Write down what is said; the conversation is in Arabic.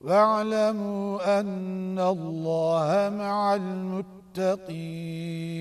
واعلموا أن الله مع المتقين.